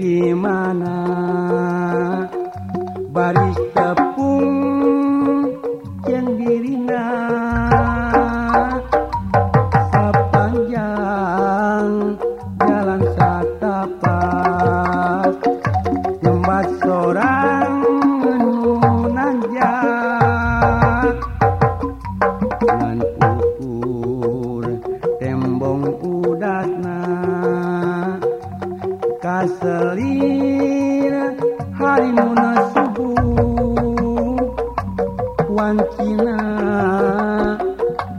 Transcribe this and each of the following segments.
gimana baris tepung Harina hari munasubu wancina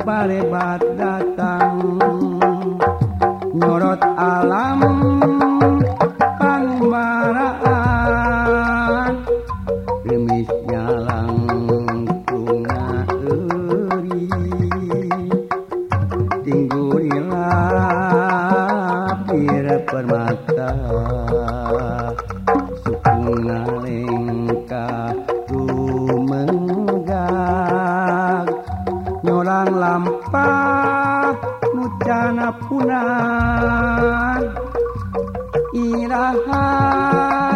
balebat datang. Nyorot alam Ira permata suku ngalengka rumenggak nyorang lampa mucana punan irahan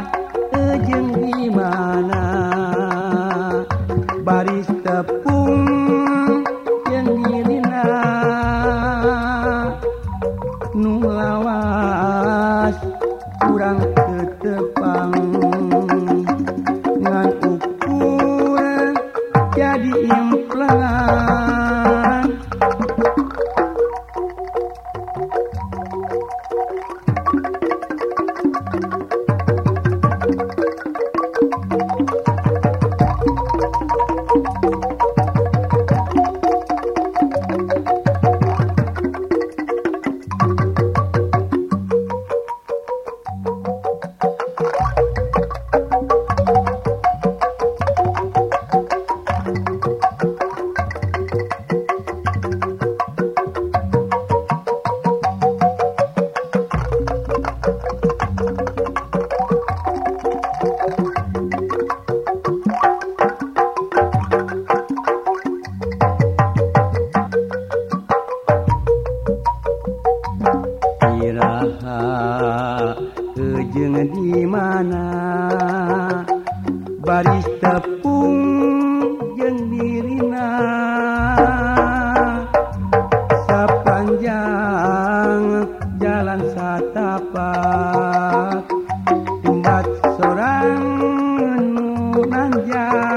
kejeng di mana. Baris tepung jeung dirina. Sepanjang jalan satapak tempat seorang nu nanjak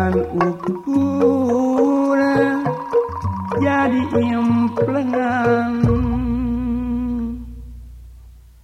jangan ukur jadi implengan